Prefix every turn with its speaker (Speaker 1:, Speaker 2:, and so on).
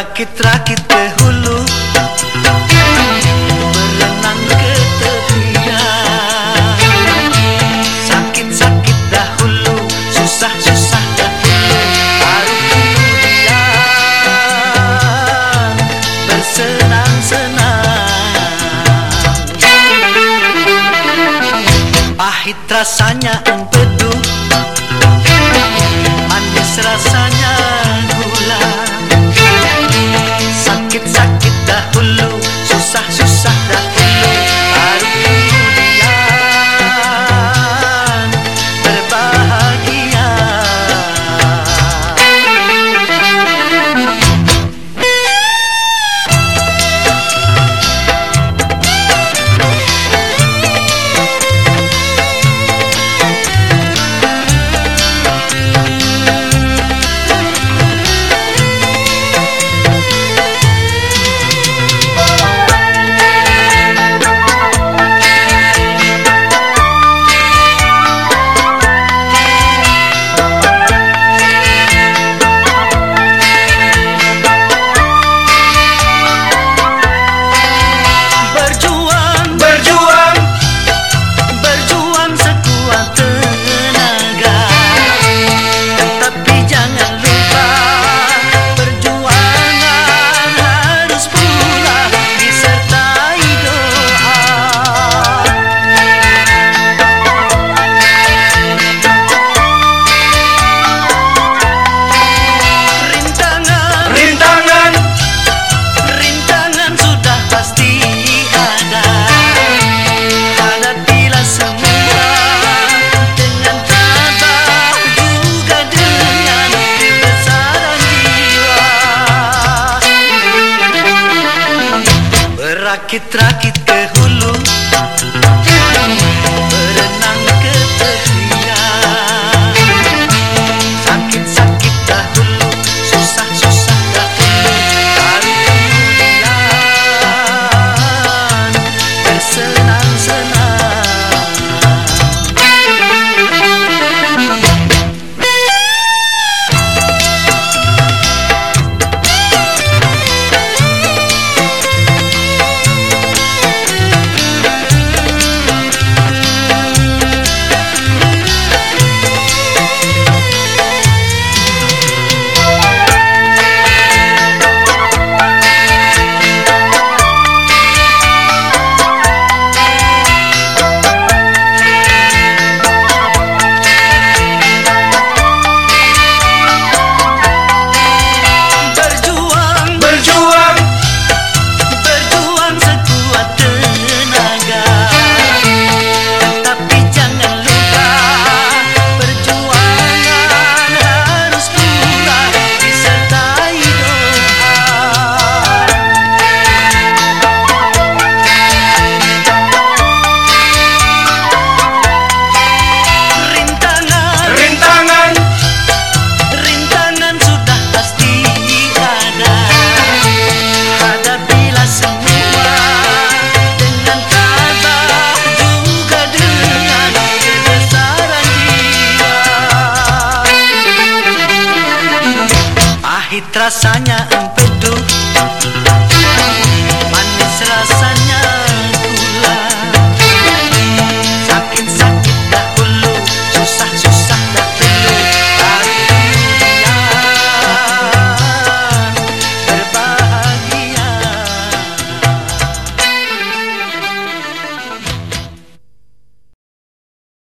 Speaker 1: Berakit-rakit ke hulu Berenang ke tepian Sakit-sakit dahulu. Susah-susah dahulu. Baru kemudian Bersenang-senang. Pahit rasanya empedu Manis rasanya Rakit-rakit ke hulu Pahit rasanya empedu